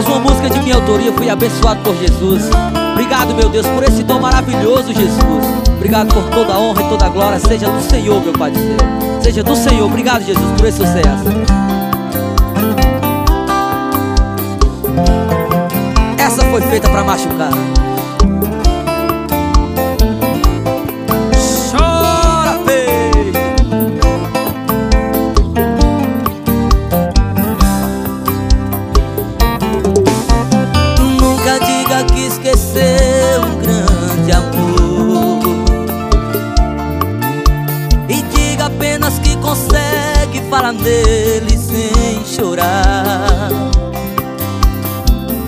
Mais uma música de minha autoria, fui abençoado por Jesus. Obrigado, meu Deus, por esse dom maravilhoso, Jesus. Obrigado por toda a honra e toda a glória. Seja do Senhor, meu Pai do céu. Seja do Senhor. Obrigado, Jesus, por esse sucesso. Essa foi feita para machucar. Esqueceu um grande amor. E diga apenas que consegue falar nele sem chorar.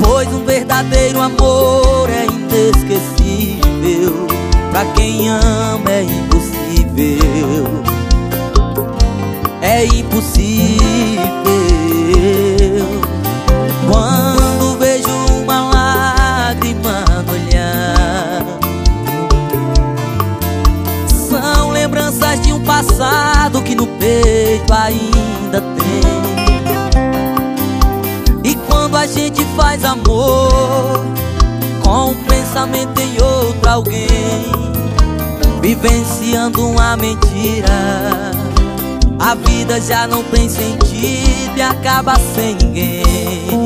Pois um verdadeiro amor é inesquecível. Pra quem ama é impossível passado que no peito ainda tem. E quando a gente faz amor Com um pensamento em outro alguém Vivenciando uma mentira A vida já não tem sentido e acaba sem ninguém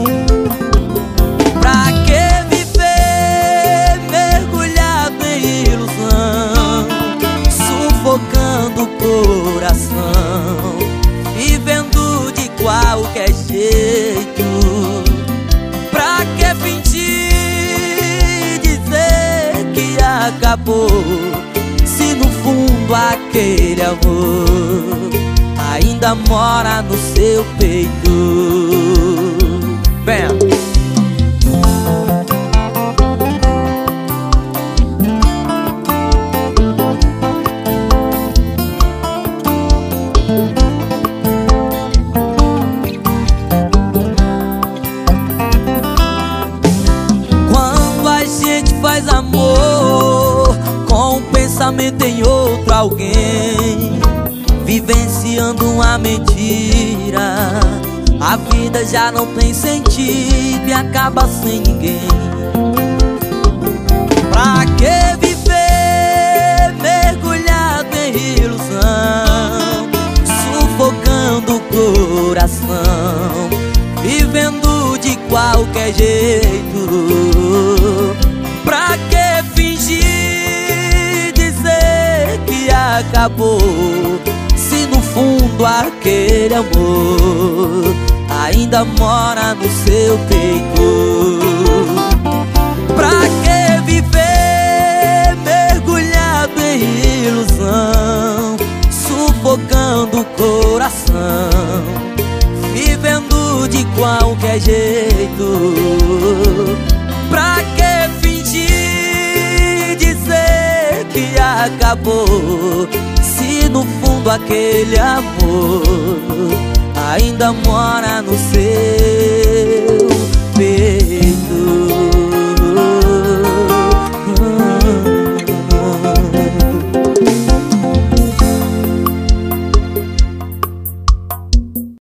qualquer jeito Pra que fingir dizer que acabou Se no fundo aquele amor Ainda mora no seu peito Vem! Pensamento em outro alguém, vivenciando uma mentira. A vida já não tem sentido e acaba sem ninguém. Pra que viver mergulhado em ilusão, sufocando o coração, vivendo de qualquer jeito? Pra que acabou. Se no fundo aquele amor Ainda mora no seu peito. Pra que viver mergulhado em ilusão Sufocando o coração Vivendo de qualquer jeito? Pra que acabou. Se no fundo aquele amor Ainda mora no seu